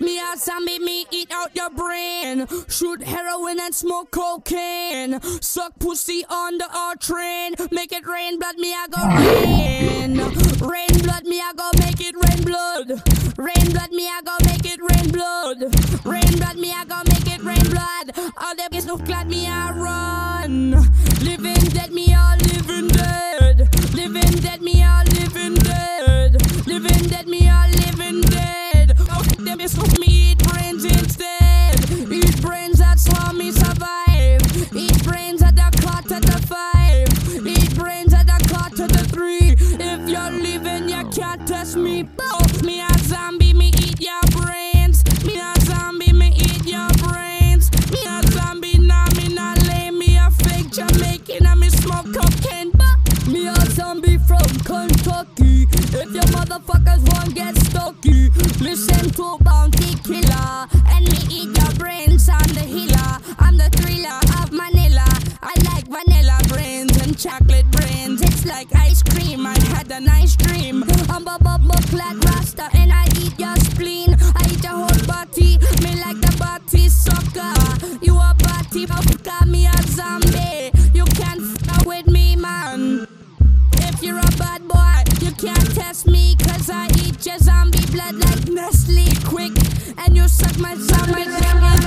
Me a zombie, me eat out your brain. Shoot heroin and smoke cocaine. Suck pussy on the R train. Make it rain blood, me I go rain. Rain blood, me I go make it rain blood. Rain blood, me I go make it rain blood. Rain blood, me I go make it rain blood. All them is no glad me I run. Living dead, me all you me. Both me a zombie, me eat your brains. Me a zombie, me eat your brains. Me a zombie, nah me nah lay me a fake Jamaican and me smoke cocaine. But me a zombie from Kentucky. If your motherfuckers won't get stucky, listen to Bounty Killer and me eat your brains. I'm the healer, I'm the thriller of Manila. I like vanilla brains and chocolate It's like ice cream. I had a nice dream. I'm a bubble clad rasta and I eat your spleen. I eat your whole body. Me like the body sucker. You a body fucker, me a zombie. You can't f with me, man. If you're a bad boy, you can't test me. Cause I eat your zombie blood like Nestle Quik. And you suck my zombie.